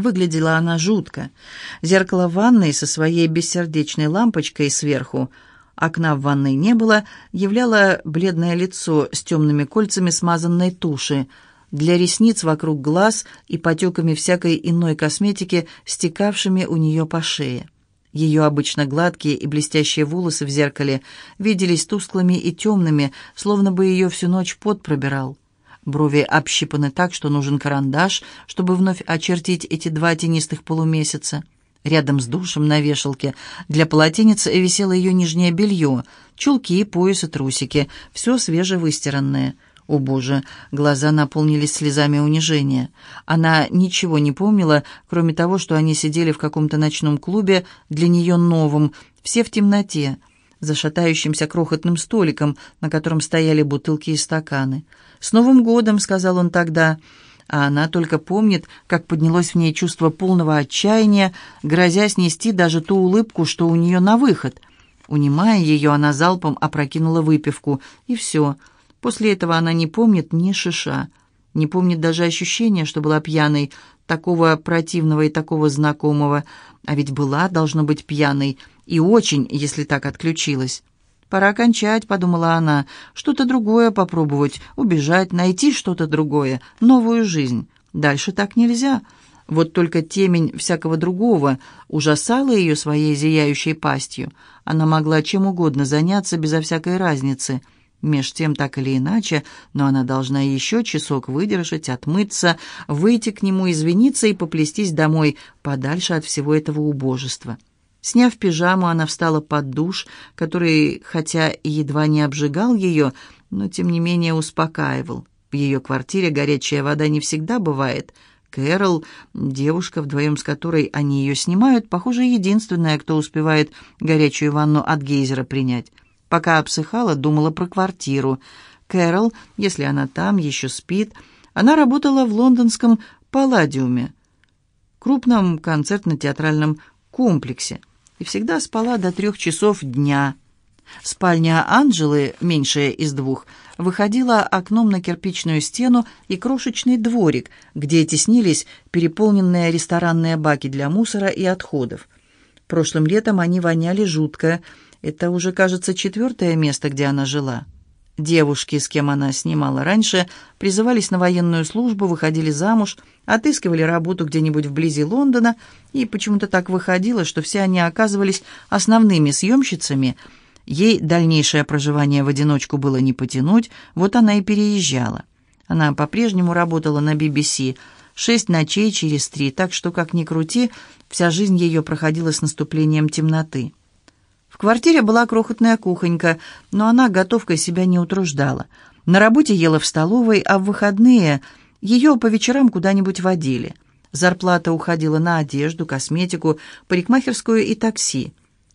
Выглядела она жутко. Зеркало ванной со своей бессердечной лампочкой сверху, окна в ванной не было, являло бледное лицо с темными кольцами смазанной туши, для ресниц вокруг глаз и потеками всякой иной косметики, стекавшими у нее по шее. Ее обычно гладкие и блестящие волосы в зеркале виделись тусклыми и темными, словно бы ее всю ночь пот пробирал. Брови общипаны так, что нужен карандаш, чтобы вновь очертить эти два тенистых полумесяца. Рядом с душем на вешалке для полотенец висело ее нижнее белье, чулки, пояс и трусики, все свежевыстиранное. О боже, глаза наполнились слезами унижения. Она ничего не помнила, кроме того, что они сидели в каком-то ночном клубе, для нее новом, все в темноте, за шатающимся крохотным столиком, на котором стояли бутылки и стаканы. «С Новым годом!» — сказал он тогда. А она только помнит, как поднялось в ней чувство полного отчаяния, грозя снести даже ту улыбку, что у нее на выход. Унимая ее, она залпом опрокинула выпивку, и все. После этого она не помнит ни шиша, не помнит даже ощущения, что была пьяной, такого противного и такого знакомого, а ведь была, должно быть, пьяной, и очень, если так отключилась. «Пора кончать», — подумала она, — «что-то другое попробовать, убежать, найти что-то другое, новую жизнь. Дальше так нельзя». Вот только темень всякого другого ужасала ее своей зияющей пастью. Она могла чем угодно заняться безо всякой разницы. Меж тем, так или иначе, но она должна еще часок выдержать, отмыться, выйти к нему, извиниться и поплестись домой, подальше от всего этого убожества. Сняв пижаму, она встала под душ, который, хотя и едва не обжигал ее, но тем не менее успокаивал. В ее квартире горячая вода не всегда бывает. Кэрол, девушка, вдвоем с которой они ее снимают, похоже, единственная, кто успевает горячую ванну от гейзера принять. Пока обсыхала, думала про квартиру. Кэрол, если она там, еще спит. Она работала в лондонском «Палладиуме», крупном концертно-театральном комплексе и всегда спала до трех часов дня. Спальня Анжелы, меньшая из двух, выходила окном на кирпичную стену и крошечный дворик, где теснились переполненные ресторанные баки для мусора и отходов. Прошлым летом они воняли жутко. Это уже, кажется, четвертое место, где она жила. Девушки, с кем она снимала раньше, призывались на военную службу, выходили замуж, отыскивали работу где-нибудь вблизи Лондона, и почему-то так выходило, что все они оказывались основными съемщицами. Ей дальнейшее проживание в одиночку было не потянуть, вот она и переезжала. Она по-прежнему работала на BBC, шесть ночей через три, так что, как ни крути, вся жизнь ее проходила с наступлением темноты. Квартире была крохотная кухонька, но она готовкой себя не утруждала. На работе ела в столовой, а в выходные ее по вечерам куда-нибудь водили. Зарплата уходила на одежду, косметику, парикмахерскую и такси.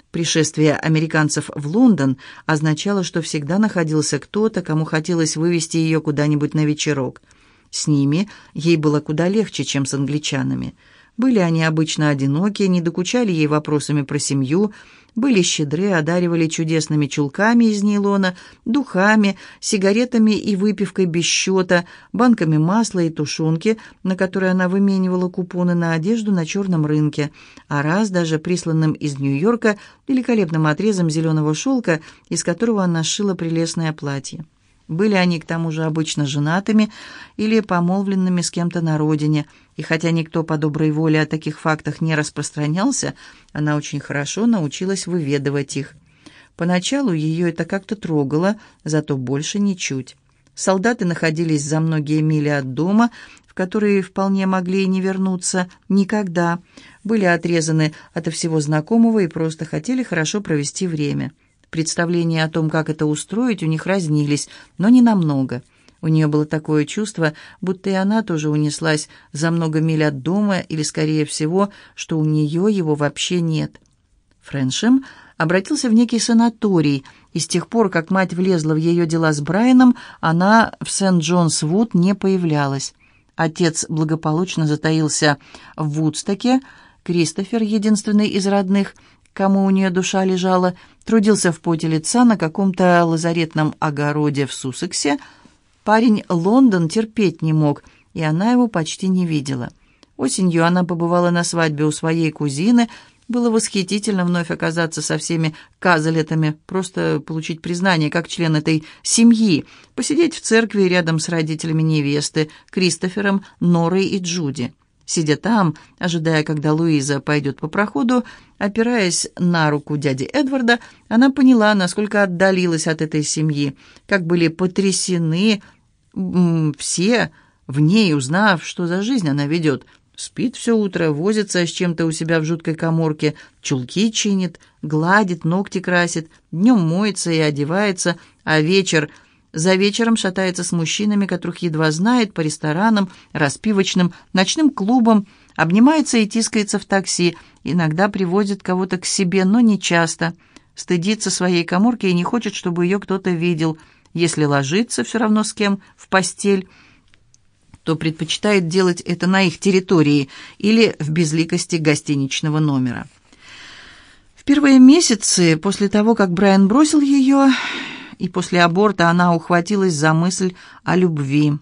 Пришествие американцев в Лондон означало, что всегда находился кто-то, кому хотелось вывести ее куда-нибудь на вечерок. С ними ей было куда легче, чем с англичанами. Были они обычно одиноки, не докучали ей вопросами про семью, были щедры, одаривали чудесными чулками из нейлона, духами, сигаретами и выпивкой без счета, банками масла и тушенки, на которые она выменивала купоны на одежду на черном рынке, а раз даже присланным из Нью-Йорка великолепным отрезом зеленого шелка, из которого она сшила прелестное платье. Были они, к тому же, обычно женатыми или помолвленными с кем-то на родине, и хотя никто по доброй воле о таких фактах не распространялся, она очень хорошо научилась выведывать их. Поначалу ее это как-то трогало, зато больше ничуть. Солдаты находились за многие мили от дома, в которые вполне могли и не вернуться никогда, были отрезаны от всего знакомого и просто хотели хорошо провести время. Представления о том, как это устроить, у них разнились, но не намного. У нее было такое чувство, будто и она тоже унеслась за много миль от дома, или, скорее всего, что у нее его вообще нет. Френшем обратился в некий санаторий, и с тех пор, как мать влезла в ее дела с Брайаном, она в Сент-Джонс-Вуд не появлялась. Отец благополучно затаился в Вудстоке, Кристофер, единственный из родных, кому у нее душа лежала, трудился в поте лица на каком-то лазаретном огороде в Суссексе. Парень Лондон терпеть не мог, и она его почти не видела. Осенью она побывала на свадьбе у своей кузины. Было восхитительно вновь оказаться со всеми казалетами, просто получить признание как член этой семьи, посидеть в церкви рядом с родителями невесты, Кристофером, Норой и Джуди. Сидя там, ожидая, когда Луиза пойдет по проходу, опираясь на руку дяди Эдварда, она поняла, насколько отдалилась от этой семьи, как были потрясены все в ней, узнав, что за жизнь она ведет. Спит все утро, возится с чем-то у себя в жуткой коморке, чулки чинит, гладит, ногти красит, днем моется и одевается, а вечер за вечером шатается с мужчинами, которых едва знает, по ресторанам, распивочным, ночным клубам, обнимается и тискается в такси, иногда приводит кого-то к себе, но не часто. Стыдится своей коморки и не хочет, чтобы ее кто-то видел. Если ложится все равно с кем в постель – то предпочитает делать это на их территории или в безликости гостиничного номера. В первые месяцы после того, как Брайан бросил ее, и после аборта она ухватилась за мысль о любви.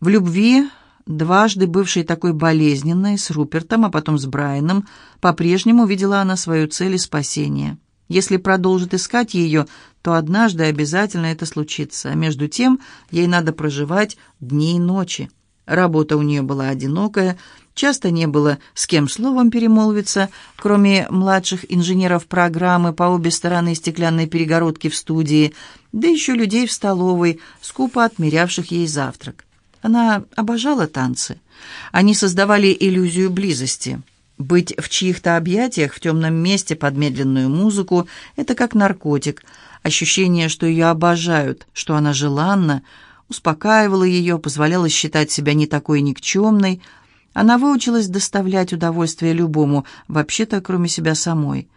В любви, дважды бывшей такой болезненной, с Рупертом, а потом с Брайаном, по-прежнему видела она свою цель и спасение. Если продолжит искать ее, то однажды обязательно это случится. А между тем ей надо проживать дни и ночи. Работа у нее была одинокая, часто не было с кем словом перемолвиться, кроме младших инженеров программы по обе стороны стеклянной перегородки в студии, да еще людей в столовой, скупо отмерявших ей завтрак. Она обожала танцы. Они создавали иллюзию близости. Быть в чьих-то объятиях в темном месте под медленную музыку – это как наркотик. Ощущение, что ее обожают, что она желанна, успокаивало ее, позволяло считать себя не такой никчемной. Она выучилась доставлять удовольствие любому, вообще-то кроме себя самой.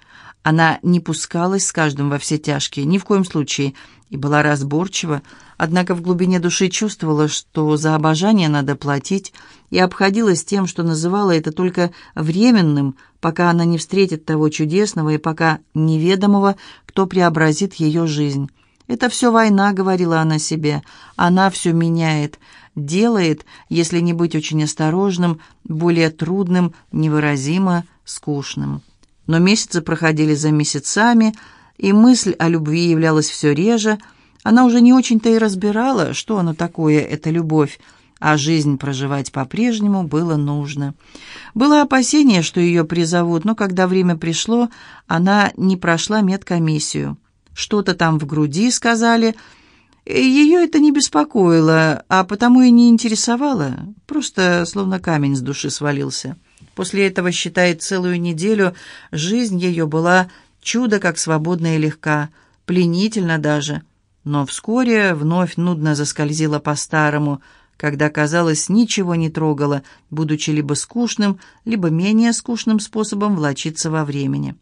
Она не пускалась с каждым во все тяжкие, ни в коем случае, и была разборчива, однако в глубине души чувствовала, что за обожание надо платить, и обходилась тем, что называла это только временным, пока она не встретит того чудесного и пока неведомого, кто преобразит ее жизнь. «Это все война», — говорила она себе, — «она все меняет» делает, если не быть очень осторожным, более трудным, невыразимо скучным. Но месяцы проходили за месяцами, и мысль о любви являлась все реже. Она уже не очень-то и разбирала, что оно такое, эта любовь, а жизнь проживать по-прежнему было нужно. Было опасение, что ее призовут, но когда время пришло, она не прошла медкомиссию. Что-то там в груди, сказали. Ее это не беспокоило, а потому и не интересовало. Просто словно камень с души свалился. После этого, считает, целую неделю жизнь ее была чудо как свободна и легка, пленительно даже. Но вскоре вновь нудно заскользила по-старому, когда, казалось, ничего не трогало, будучи либо скучным, либо менее скучным способом влочиться во времени.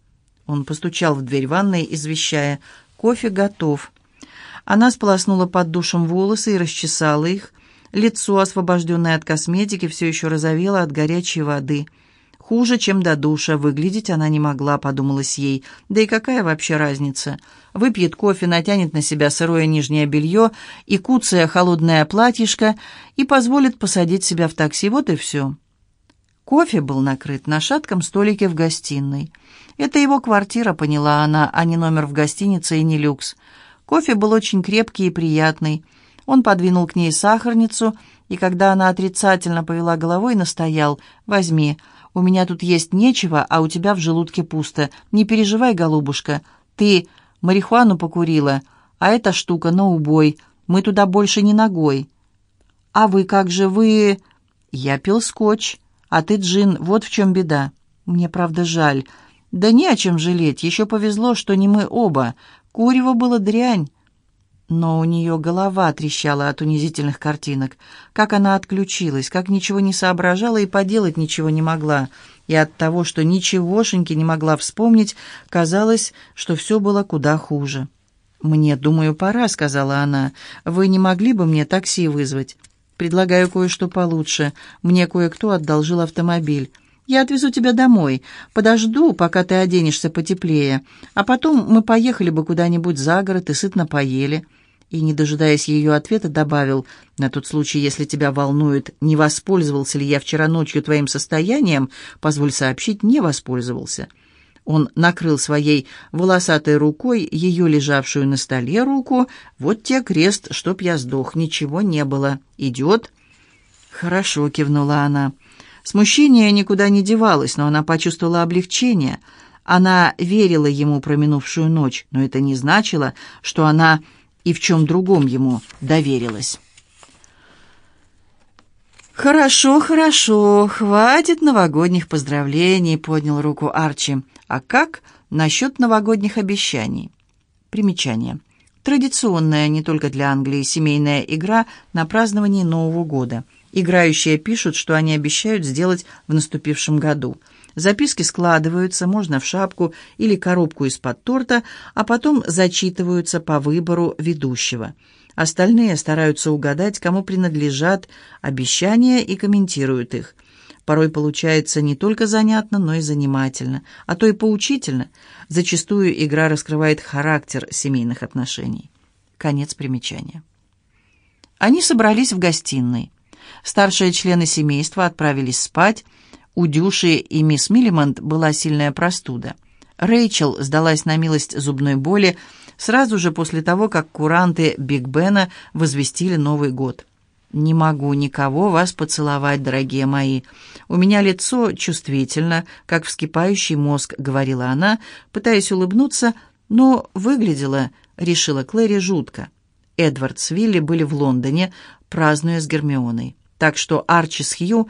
Он постучал в дверь ванной, извещая «Кофе готов». Она сполоснула под душем волосы и расчесала их. Лицо, освобожденное от косметики, все еще розовело от горячей воды – Хуже, чем до душа, выглядеть она не могла, подумалось ей. Да и какая вообще разница? Выпьет кофе, натянет на себя сырое нижнее белье и куцая холодное платьишко и позволит посадить себя в такси. Вот и все. Кофе был накрыт на шатком столике в гостиной. Это его квартира, поняла она, а не номер в гостинице и не люкс. Кофе был очень крепкий и приятный. Он подвинул к ней сахарницу, и когда она отрицательно повела головой, настоял «Возьми». У меня тут есть нечего, а у тебя в желудке пусто. Не переживай, голубушка. Ты марихуану покурила, а эта штука на убой. Мы туда больше не ногой. А вы как же, вы... Я пил скотч, а ты джин, вот в чем беда. Мне, правда, жаль. Да не о чем жалеть, еще повезло, что не мы оба. Курево было дрянь. Но у нее голова трещала от унизительных картинок. Как она отключилась, как ничего не соображала и поделать ничего не могла. И от того, что ничегошеньки не могла вспомнить, казалось, что все было куда хуже. «Мне, думаю, пора», — сказала она. «Вы не могли бы мне такси вызвать? Предлагаю кое-что получше. Мне кое-кто одолжил автомобиль. Я отвезу тебя домой. Подожду, пока ты оденешься потеплее. А потом мы поехали бы куда-нибудь за город и сытно поели». и, не дожидаясь ее ответа, добавил, «На тот случай, если тебя волнует, не воспользовался ли я вчера ночью твоим состоянием, позволь сообщить, не воспользовался». Он накрыл своей волосатой рукой ее лежавшую на столе руку. «Вот те крест, чтоб я сдох, ничего не было. Идет?» «Хорошо», — кивнула она. Смущение никуда не девалось, но она почувствовала облегчение. Она верила ему про минувшую ночь, но это не значило, что она и в чем другом ему доверилась. «Хорошо, хорошо, хватит новогодних поздравлений», — поднял руку Арчи. «А как насчет новогодних обещаний?» Примечание. Традиционная не только для Англии семейная игра на праздновании Нового года. Играющие пишут, что они обещают сделать в наступившем году. Записки складываются, можно в шапку или коробку из-под торта, а потом зачитываются по выбору ведущего – Остальные стараются угадать, кому принадлежат обещания и комментируют их. Порой получается не только занятно, но и занимательно, а то и поучительно. Зачастую игра раскрывает характер семейных отношений. Конец примечания. Они собрались в гостиной. Старшие члены семейства отправились спать. У Дюши и мисс Миллимонт была сильная простуда. Рэйчел сдалась на милость зубной боли, сразу же после того, как куранты Биг Бена возвестили Новый год. «Не могу никого вас поцеловать, дорогие мои. У меня лицо чувствительно, как вскипающий мозг», — говорила она, пытаясь улыбнуться, но выглядела, решила Клэри, жутко. Эдвард с Вилли были в Лондоне, празднуя с Гермионой. Так что Арчи с Хью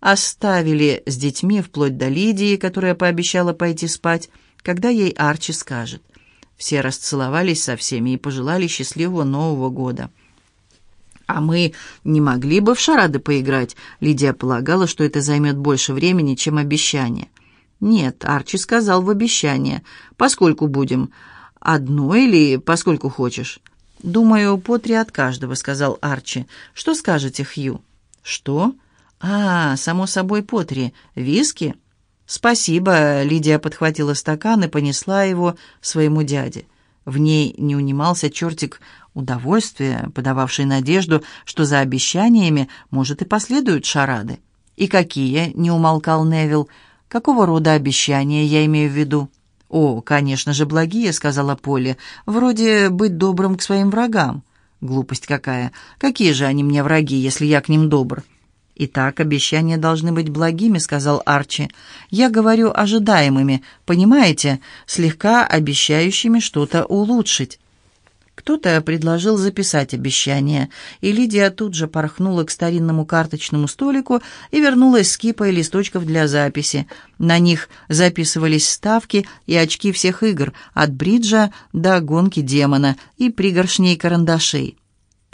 оставили с детьми вплоть до Лидии, которая пообещала пойти спать, когда ей Арчи скажет. Все расцеловались со всеми и пожелали счастливого Нового года. «А мы не могли бы в шарады поиграть?» Лидия полагала, что это займет больше времени, чем обещание. «Нет», — Арчи сказал в обещание. «Поскольку будем? Одно или поскольку хочешь?» «Думаю, по три от каждого», — сказал Арчи. «Что скажете, Хью?» «Что?» «А, само собой, по три. Виски?» «Спасибо», — Лидия подхватила стакан и понесла его своему дяде. В ней не унимался чертик удовольствия, подававший надежду, что за обещаниями, может, и последуют шарады. «И какие?» — не умолкал Невил. «Какого рода обещания я имею в виду?» «О, конечно же, благие», — сказала Полли. «Вроде быть добрым к своим врагам». «Глупость какая! Какие же они мне враги, если я к ним добр?» «Итак, обещания должны быть благими», — сказал Арчи. «Я говорю ожидаемыми, понимаете, слегка обещающими что-то улучшить». Кто-то предложил записать обещание, и Лидия тут же порхнула к старинному карточному столику и вернулась с кипой листочков для записи. На них записывались ставки и очки всех игр, от бриджа до гонки демона и пригоршней карандашей.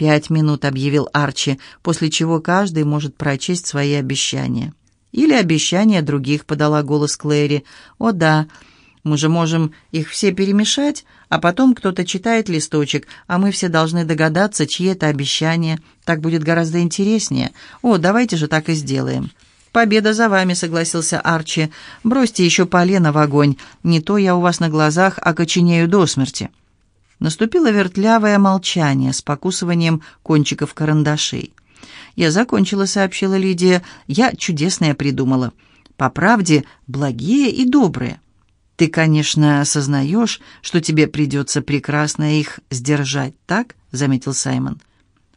«Пять минут», — объявил Арчи, после чего каждый может прочесть свои обещания. «Или обещания других», — подала голос Клэри. «О да, мы же можем их все перемешать, а потом кто-то читает листочек, а мы все должны догадаться, чьи это обещания. Так будет гораздо интереснее. О, давайте же так и сделаем». «Победа за вами», — согласился Арчи. «Бросьте еще полено в огонь. Не то я у вас на глазах окоченею до смерти». Наступило вертлявое молчание с покусыванием кончиков карандашей. «Я закончила», — сообщила Лидия. «Я чудесное придумала. По правде, благие и добрые. Ты, конечно, осознаешь, что тебе придется прекрасно их сдержать, так?» — заметил Саймон.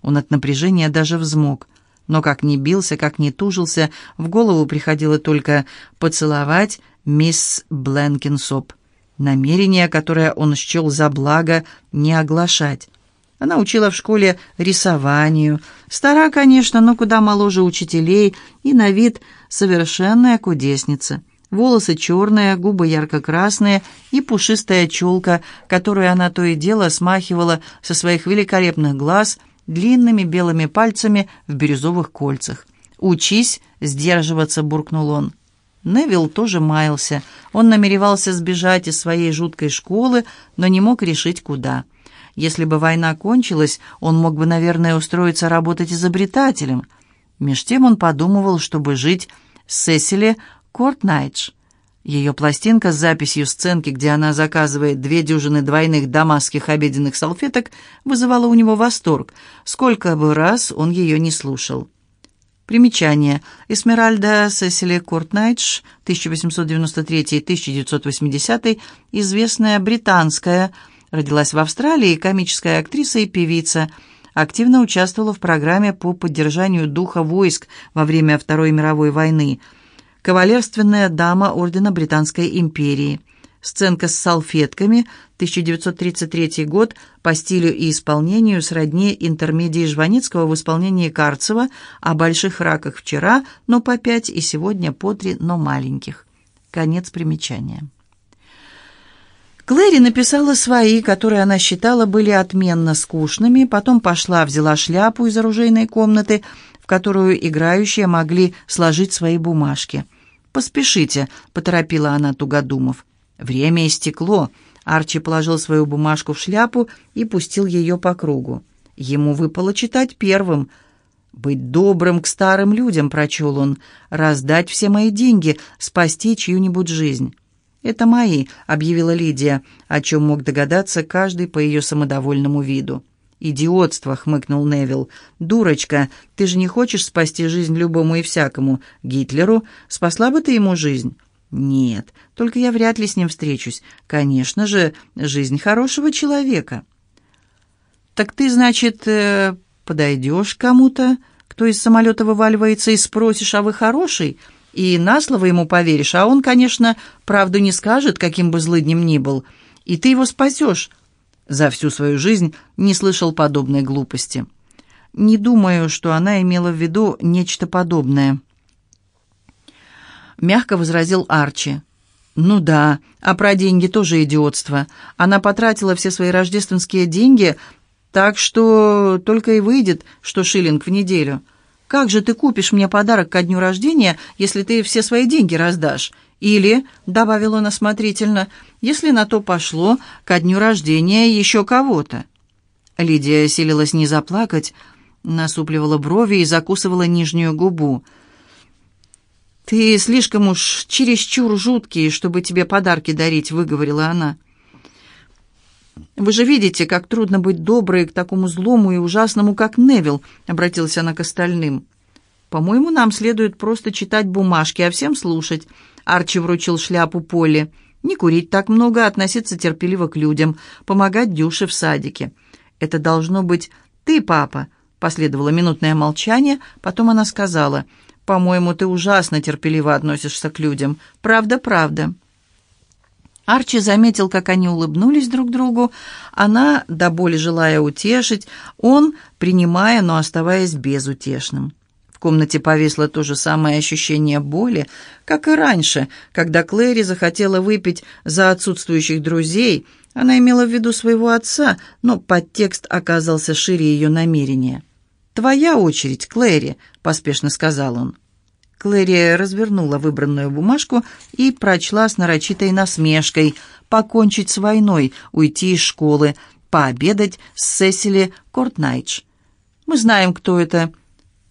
Он от напряжения даже взмок. Но как ни бился, как ни тужился, в голову приходило только поцеловать мисс Бленкинсоп намерение, которое он счел за благо не оглашать. Она учила в школе рисованию. Стара, конечно, но куда моложе учителей и на вид совершенная кудесница. Волосы черные, губы ярко-красные и пушистая челка, которую она то и дело смахивала со своих великолепных глаз длинными белыми пальцами в бирюзовых кольцах. «Учись сдерживаться», — буркнул он. Невил тоже маялся. Он намеревался сбежать из своей жуткой школы, но не мог решить, куда. Если бы война кончилась, он мог бы, наверное, устроиться работать изобретателем. Меж тем он подумывал, чтобы жить с Сесили Кортнайдж. Ее пластинка с записью сценки, где она заказывает две дюжины двойных дамасских обеденных салфеток, вызывала у него восторг, сколько бы раз он ее не слушал. Примечание. Эсмеральда Сесили Кортнайтш, 1893-1980, известная британская, родилась в Австралии, комическая актриса и певица, активно участвовала в программе по поддержанию духа войск во время Второй мировой войны – Кавалерственная дама Ордена Британской империи. Сценка с салфетками, 1933 год, по стилю и исполнению сродни интермедии Жваницкого в исполнении Карцева о больших раках вчера, но по пять, и сегодня по три, но маленьких. Конец примечания. Клэри написала свои, которые она считала были отменно скучными, потом пошла, взяла шляпу из оружейной комнаты, в которую играющие могли сложить свои бумажки. «Поспешите», — поторопила она Тугодумов. «Время истекло». Арчи положил свою бумажку в шляпу и пустил ее по кругу. Ему выпало читать первым. «Быть добрым к старым людям», — прочел он, — «раздать все мои деньги, спасти чью-нибудь жизнь». «Это мои», — объявила Лидия, о чем мог догадаться каждый по ее самодовольному виду. «Идиотство!» — хмыкнул Невил. «Дурочка, ты же не хочешь спасти жизнь любому и всякому. Гитлеру? Спасла бы ты ему жизнь?» «Нет, только я вряд ли с ним встречусь. Конечно же, жизнь хорошего человека». «Так ты, значит, э, подойдешь к кому-то, кто из самолета вываливается, и спросишь, а вы хороший?» И на слово ему поверишь, а он, конечно, правду не скажет, каким бы злыднем ни был, и ты его спасешь». За всю свою жизнь не слышал подобной глупости. Не думаю, что она имела в виду нечто подобное. Мягко возразил Арчи. «Ну да, а про деньги тоже идиотство. Она потратила все свои рождественские деньги, так что только и выйдет, что шиллинг в неделю. Как же ты купишь мне подарок ко дню рождения, если ты все свои деньги раздашь? Или, — добавил он осмотрительно, — если на то пошло, ко дню рождения еще кого-то. Лидия силилась не заплакать, насупливала брови и закусывала нижнюю губу. «Ты слишком уж чересчур жуткий, чтобы тебе подарки дарить», — выговорила она. «Вы же видите, как трудно быть доброй к такому злому и ужасному, как Невил», — обратился она к остальным. «По-моему, нам следует просто читать бумажки, а всем слушать. Арчи вручил шляпу Поле. Не курить так много, относиться терпеливо к людям, помогать Дюше в садике. «Это должно быть ты, папа», — последовало минутное молчание, потом она сказала, «По-моему, ты ужасно терпеливо относишься к людям. Правда, правда». Арчи заметил, как они улыбнулись друг другу, она, до боли желая утешить, он, принимая, но оставаясь безутешным комнате повисло то же самое ощущение боли, как и раньше, когда Клэри захотела выпить за отсутствующих друзей. Она имела в виду своего отца, но подтекст оказался шире ее намерения. «Твоя очередь, Клэри», — поспешно сказал он. Клэри развернула выбранную бумажку и прочла с нарочитой насмешкой «Покончить с войной, уйти из школы, пообедать с Сесили Кортнайдж». «Мы знаем, кто это»,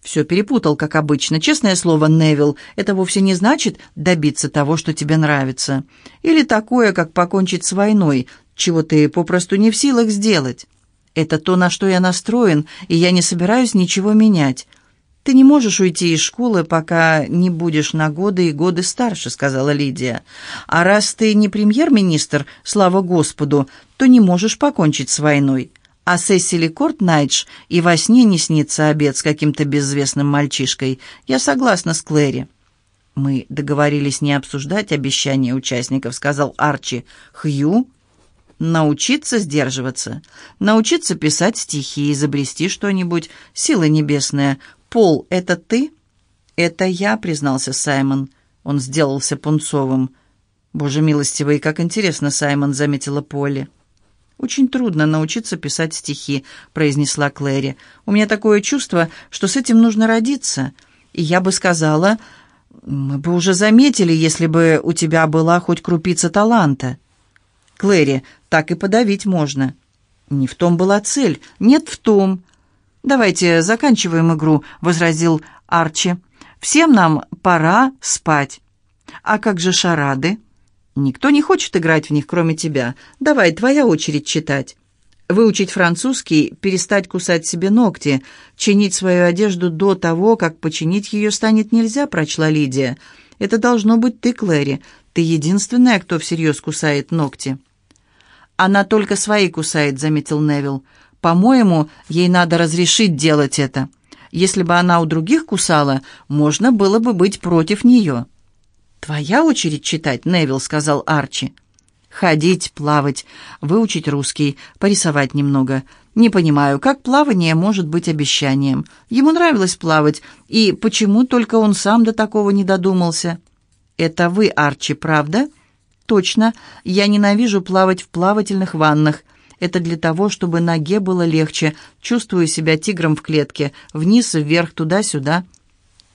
«Все перепутал, как обычно. Честное слово, Невил, это вовсе не значит добиться того, что тебе нравится. Или такое, как покончить с войной, чего ты попросту не в силах сделать. Это то, на что я настроен, и я не собираюсь ничего менять. Ты не можешь уйти из школы, пока не будешь на годы и годы старше», — сказала Лидия. «А раз ты не премьер-министр, слава Господу, то не можешь покончить с войной» а Сесили Кортнайдж и во сне не снится обед с каким-то безвестным мальчишкой. Я согласна с Клэри». «Мы договорились не обсуждать обещания участников», — сказал Арчи. «Хью?» «Научиться сдерживаться, научиться писать стихи, изобрести что-нибудь. Сила небесная. Пол, это ты?» «Это я», — признался Саймон. Он сделался пунцовым. «Боже милостивый, как интересно, Саймон», — заметила Полли. «Очень трудно научиться писать стихи», — произнесла Клэри. «У меня такое чувство, что с этим нужно родиться. И я бы сказала, мы бы уже заметили, если бы у тебя была хоть крупица таланта». «Клэри, так и подавить можно». «Не в том была цель. Нет, в том». «Давайте заканчиваем игру», — возразил Арчи. «Всем нам пора спать». А как же шарады? Никто не хочет играть в них, кроме тебя. Давай, твоя очередь читать. Выучить французский, перестать кусать себе ногти, чинить свою одежду до того, как починить ее станет нельзя, прочла Лидия. Это должно быть ты, Клэри. Ты единственная, кто всерьез кусает ногти. Она только свои кусает, заметил Невил. По-моему, ей надо разрешить делать это. Если бы она у других кусала, можно было бы быть против нее. «Твоя очередь читать, Невил», — сказал Арчи. «Ходить, плавать, выучить русский, порисовать немного. Не понимаю, как плавание может быть обещанием. Ему нравилось плавать, и почему только он сам до такого не додумался?» «Это вы, Арчи, правда?» «Точно. Я ненавижу плавать в плавательных ваннах. Это для того, чтобы ноге было легче. Чувствую себя тигром в клетке. Вниз вверх, туда-сюда.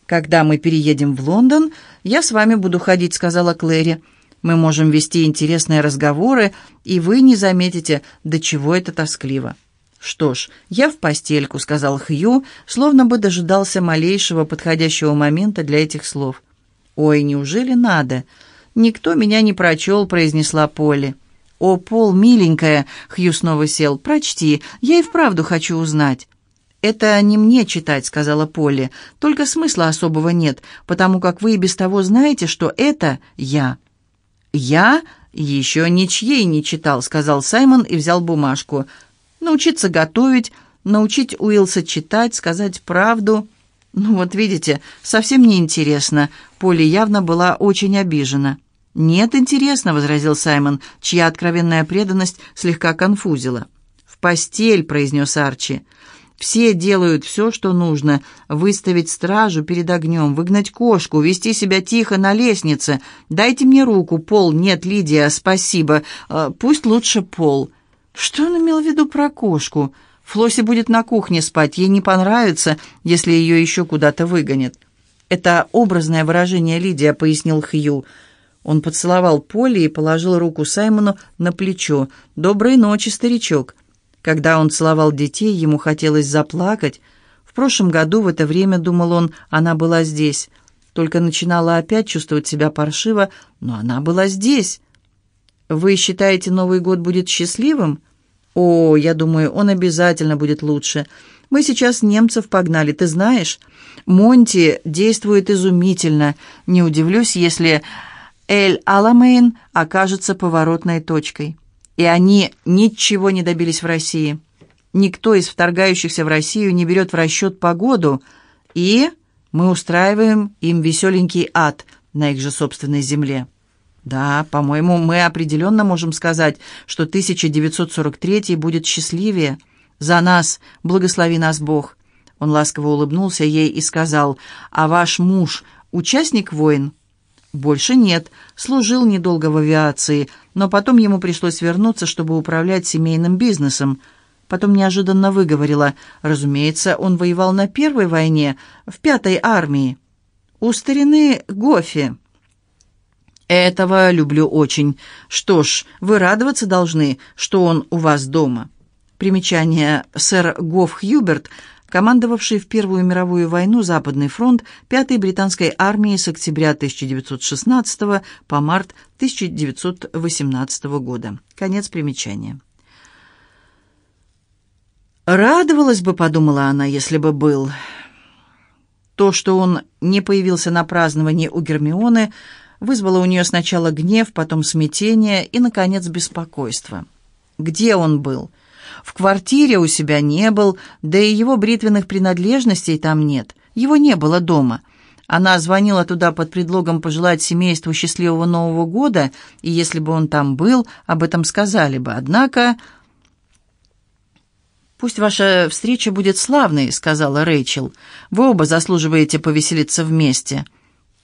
«Когда мы переедем в Лондон, я с вами буду ходить», — сказала Клэри. «Мы можем вести интересные разговоры, и вы не заметите, до чего это тоскливо». «Что ж, я в постельку», — сказал Хью, словно бы дожидался малейшего подходящего момента для этих слов. «Ой, неужели надо?» «Никто меня не прочел», — произнесла Полли. «О, Пол, миленькая!» — Хью снова сел. «Прочти, я и вправду хочу узнать». «Это не мне читать», — сказала Полли. «Только смысла особого нет, потому как вы и без того знаете, что это я». «Я еще ничьей не читал», — сказал Саймон и взял бумажку. «Научиться готовить, научить Уилса читать, сказать правду». «Ну вот видите, совсем не интересно». Полли явно была очень обижена. «Нет, интересно», — возразил Саймон, чья откровенная преданность слегка конфузила. «В постель», — произнес Арчи. «Все делают все, что нужно. Выставить стражу перед огнем, выгнать кошку, вести себя тихо на лестнице. Дайте мне руку, Пол. Нет, Лидия, спасибо. Э, пусть лучше Пол». Что он имел в виду про кошку? Флосси будет на кухне спать. Ей не понравится, если ее еще куда-то выгонят. «Это образное выражение, Лидия», — пояснил Хью. «Хью». Он поцеловал Полли и положил руку Саймону на плечо. «Доброй ночи, старичок». Когда он целовал детей, ему хотелось заплакать. В прошлом году в это время, думал он, она была здесь. Только начинала опять чувствовать себя паршиво, но она была здесь. «Вы считаете, Новый год будет счастливым?» «О, я думаю, он обязательно будет лучше. Мы сейчас немцев погнали, ты знаешь? Монти действует изумительно. Не удивлюсь, если Эль-Аламейн окажется поворотной точкой. И они ничего не добились в России. Никто из вторгающихся в Россию не берет в расчет погоду, и мы устраиваем им веселенький ад на их же собственной земле. Да, по-моему, мы определенно можем сказать, что 1943 будет счастливее. За нас, благослови нас Бог. Он ласково улыбнулся ей и сказал, «А ваш муж — участник войн?» «Больше нет. Служил недолго в авиации, но потом ему пришлось вернуться, чтобы управлять семейным бизнесом». Потом неожиданно выговорила. «Разумеется, он воевал на Первой войне, в Пятой армии. У старины Гофи». «Этого люблю очень. Что ж, вы радоваться должны, что он у вас дома». Примечание «Сэр Гоф Хьюберт» командовавший в Первую мировую войну Западный фронт 5-й британской армии с октября 1916 по март 1918 года. Конец примечания. «Радовалась бы, — подумала она, — если бы был...» То, что он не появился на праздновании у Гермионы, вызвало у нее сначала гнев, потом смятение и, наконец, беспокойство. Где он был? — в квартире у себя не был, да и его бритвенных принадлежностей там нет. Его не было дома. Она звонила туда под предлогом пожелать семейству счастливого Нового года, и если бы он там был, об этом сказали бы. Однако... «Пусть ваша встреча будет славной», — сказала Рэйчел. «Вы оба заслуживаете повеселиться вместе».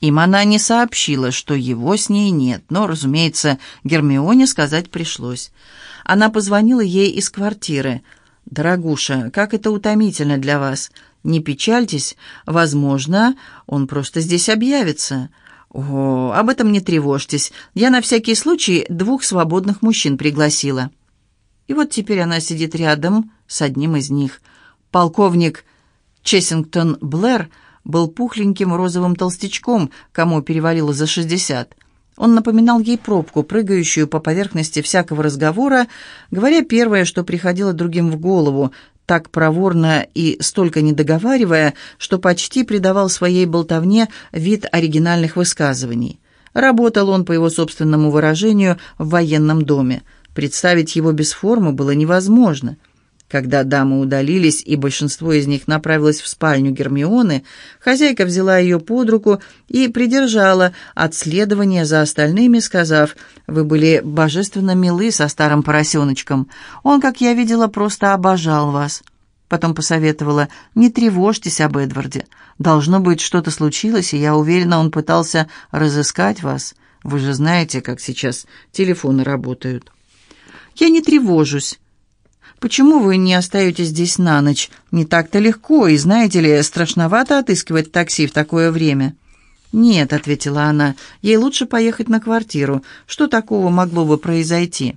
Им она не сообщила, что его с ней нет, но, разумеется, Гермионе сказать пришлось. Она позвонила ей из квартиры. «Дорогуша, как это утомительно для вас. Не печальтесь, возможно, он просто здесь объявится». «О, об этом не тревожьтесь. Я на всякий случай двух свободных мужчин пригласила». И вот теперь она сидит рядом с одним из них. Полковник Чессингтон Блэр был пухленьким розовым толстячком, кому перевалило за шестьдесят. Он напоминал ей пробку, прыгающую по поверхности всякого разговора, говоря первое, что приходило другим в голову, так проворно и столько не договаривая, что почти придавал своей болтовне вид оригинальных высказываний. Работал он, по его собственному выражению, в военном доме. Представить его без формы было невозможно – когда дамы удалились, и большинство из них направилось в спальню Гермионы, хозяйка взяла ее под руку и придержала от следования за остальными, сказав, «Вы были божественно милы со старым поросеночком. Он, как я видела, просто обожал вас». Потом посоветовала, «Не тревожьтесь об Эдварде. Должно быть, что-то случилось, и я уверена, он пытался разыскать вас. Вы же знаете, как сейчас телефоны работают». «Я не тревожусь». Почему вы не остаетесь здесь на ночь? Не так-то легко, и, знаете ли, страшновато отыскивать такси в такое время». «Нет», — ответила она, — «ей лучше поехать на квартиру. Что такого могло бы произойти?»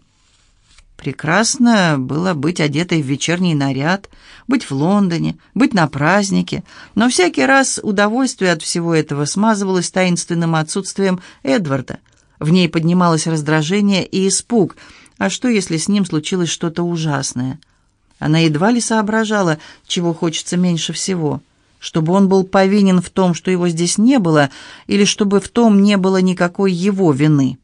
Прекрасно было быть одетой в вечерний наряд, быть в Лондоне, быть на празднике, но всякий раз удовольствие от всего этого смазывалось таинственным отсутствием Эдварда. В ней поднималось раздражение и испуг — а что, если с ним случилось что-то ужасное? Она едва ли соображала, чего хочется меньше всего. Чтобы он был повинен в том, что его здесь не было, или чтобы в том не было никакой его вины.